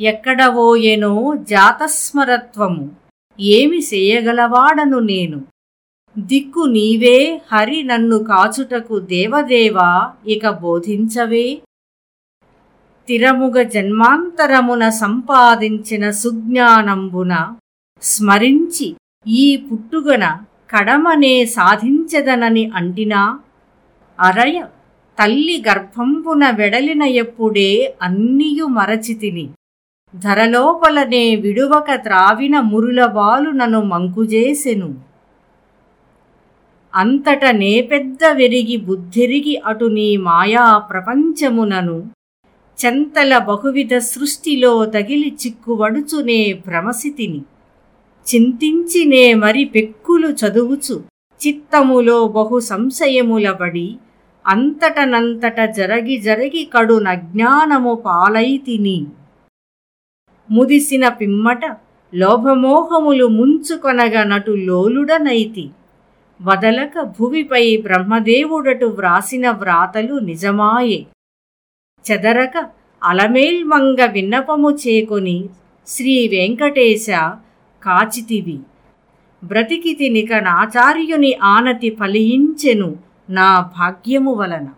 ఎక్కడవోయెనో జాతస్మరత్వము. ఏమి చేయగలవాడను నేను? దిక్కు నీవే హరి నన్ను కాచుటకు దేవదేవా ఇక బోధించవే? తిరముగ జన్మాంతరమున సంపాదించిన సుజ్ఞానంబున స్మరించి ఈ పుట్టుగన కడమనే సాధించదనని అంటినా? అరయ తల్లి గర్భంబున వెడలిన ఎప్పుడే అన్నియు మరచితిని. ధరలోపలనే విడువక త్రావిన మురులబాలు నన్ను మంకుజేసెను. అంతట నేపెద్ద వెరిగి బుద్ధిరిగి అటు నీ మాయా ప్రపంచమునను. చెంతల బహువిధ సృష్టిలో తగిలి చిక్కువడుచునే భ్రమసితిని. చింతించినే మరి పెక్కులు చదువుచు. చిత్తములో బహు సంశయములబడి అంతటనంతట జరగి జరగి కడు నజ్ఞానము పాలైతిని. ముదిసిన పిమ్మట లోభమోహములు ముంచుకొనగ నటు లోలుడనైతి. వదలక భువిపై బ్రహ్మదేవుడటు వ్రాసిన వ్రాతలు నిజమాయే. చెదరక అలమేల్మంగ విన్నపము చేకొని శ్రీ వెంకటేశ కాచితివి. బ్రతికితి నిక నాచార్యుని ఆనతి ఫలించెను నా భాగ్యము వలన.